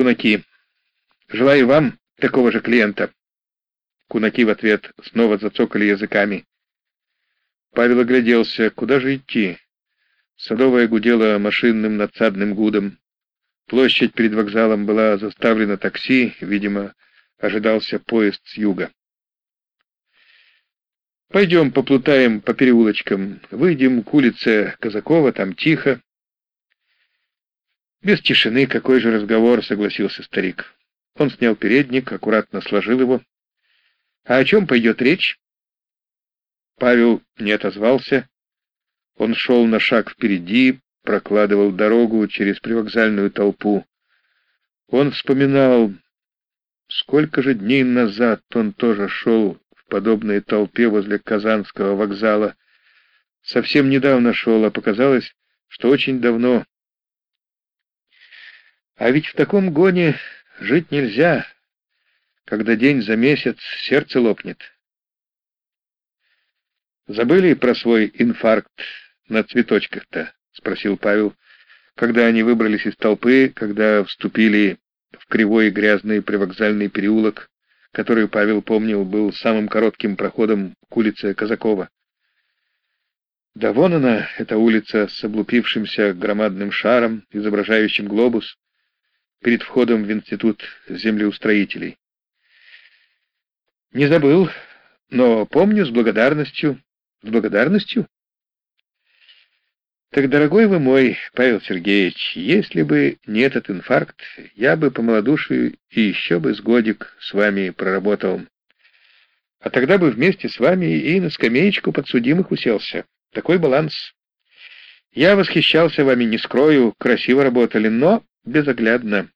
кунаки. Желаю вам такого же клиента. Кунаки в ответ снова зацокали языками. Павел огляделся. Куда же идти? Садовая гудела машинным надсадным гудом. Площадь перед вокзалом была заставлена такси, видимо, ожидался поезд с юга. Пойдем поплутаем по переулочкам, выйдем к улице Казакова, там тихо. Без тишины какой же разговор, согласился старик. Он снял передник, аккуратно сложил его. А о чем пойдет речь? Павел не отозвался. Он шел на шаг впереди, прокладывал дорогу через привокзальную толпу. Он вспоминал, сколько же дней назад он тоже шел в подобной толпе возле Казанского вокзала. Совсем недавно шел, а показалось, что очень давно. А ведь в таком гоне жить нельзя, когда день за месяц сердце лопнет. Забыли про свой инфаркт на цветочках-то? — спросил Павел, когда они выбрались из толпы, когда вступили в кривой и грязный привокзальный переулок, который Павел помнил был самым коротким проходом к улице Казакова. Да вон она, эта улица с облупившимся громадным шаром, изображающим глобус, перед входом в институт землеустроителей. Не забыл, но помню с благодарностью. С благодарностью? Так, дорогой вы мой, Павел Сергеевич, если бы не этот инфаркт, я бы по малодушию и еще бы с годик с вами проработал. А тогда бы вместе с вами и на скамеечку подсудимых уселся. Такой баланс. Я восхищался вами, не скрою, красиво работали, но безоглядно.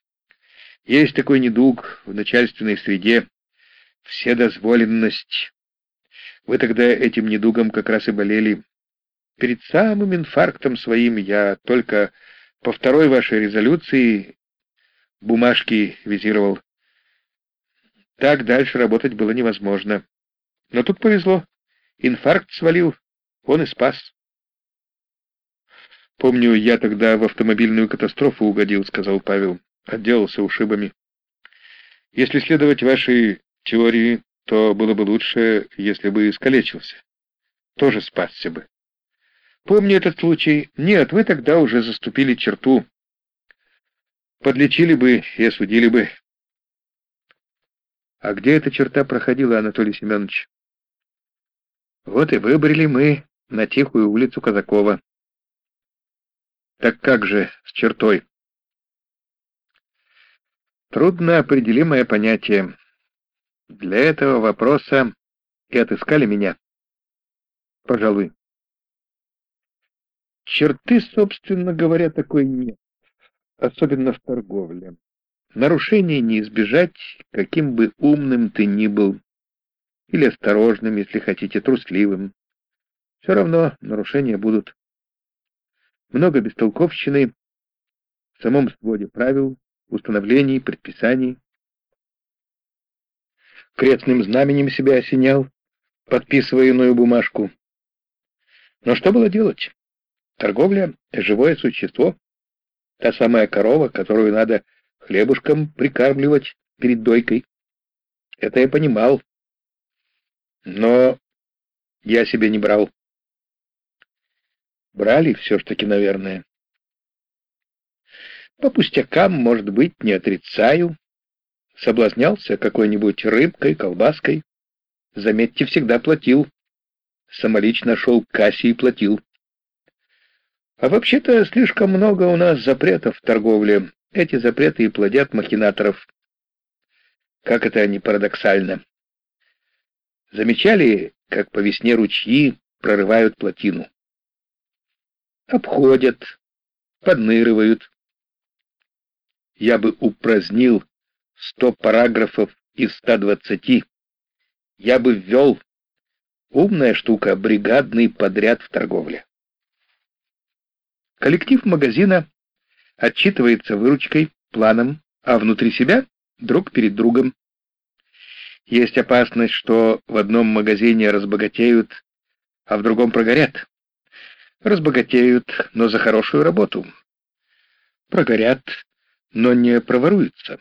Есть такой недуг в начальственной среде — вседозволенность. Вы тогда этим недугом как раз и болели. Перед самым инфарктом своим я только по второй вашей резолюции бумажки визировал. Так дальше работать было невозможно. Но тут повезло. Инфаркт свалил, он и спас. «Помню, я тогда в автомобильную катастрофу угодил», — сказал Павел. Отделался ушибами. «Если следовать вашей теории, то было бы лучше, если бы искалечился. Тоже спасся бы. Помню этот случай. Нет, вы тогда уже заступили черту. Подлечили бы и осудили бы. А где эта черта проходила, Анатолий Семенович? Вот и выбрали мы на тихую улицу Казакова. Так как же с чертой? Трудно определимое понятие. Для этого вопроса и отыскали меня. Пожалуй. Черты, собственно говоря, такой нет, особенно в торговле. Нарушений не избежать, каким бы умным ты ни был, или осторожным, если хотите, трусливым. Все равно нарушения будут. Много бестолковщины в самом своде правил, установлений, предписаний. Крестным знаменем себя осенял, подписывая иную бумажку. Но что было делать? Торговля — живое существо. Та самая корова, которую надо хлебушком прикармливать перед дойкой. Это я понимал. Но я себе не брал. Брали все ж таки, наверное. По пустякам, может быть, не отрицаю. Соблазнялся какой-нибудь рыбкой, колбаской. Заметьте, всегда платил. Самолично шел к кассе и платил. А вообще-то слишком много у нас запретов в торговле. Эти запреты и плодят махинаторов. Как это не парадоксально. Замечали, как по весне ручьи прорывают плотину? Обходят, подныривают. Я бы упразднил сто параграфов из ста двадцати. Я бы ввел умная штука, бригадный подряд в торговле. Коллектив магазина отчитывается выручкой, планом, а внутри себя друг перед другом. Есть опасность, что в одном магазине разбогатеют, а в другом прогорят. Разбогатеют, но за хорошую работу. Прогорят, но не проворуется.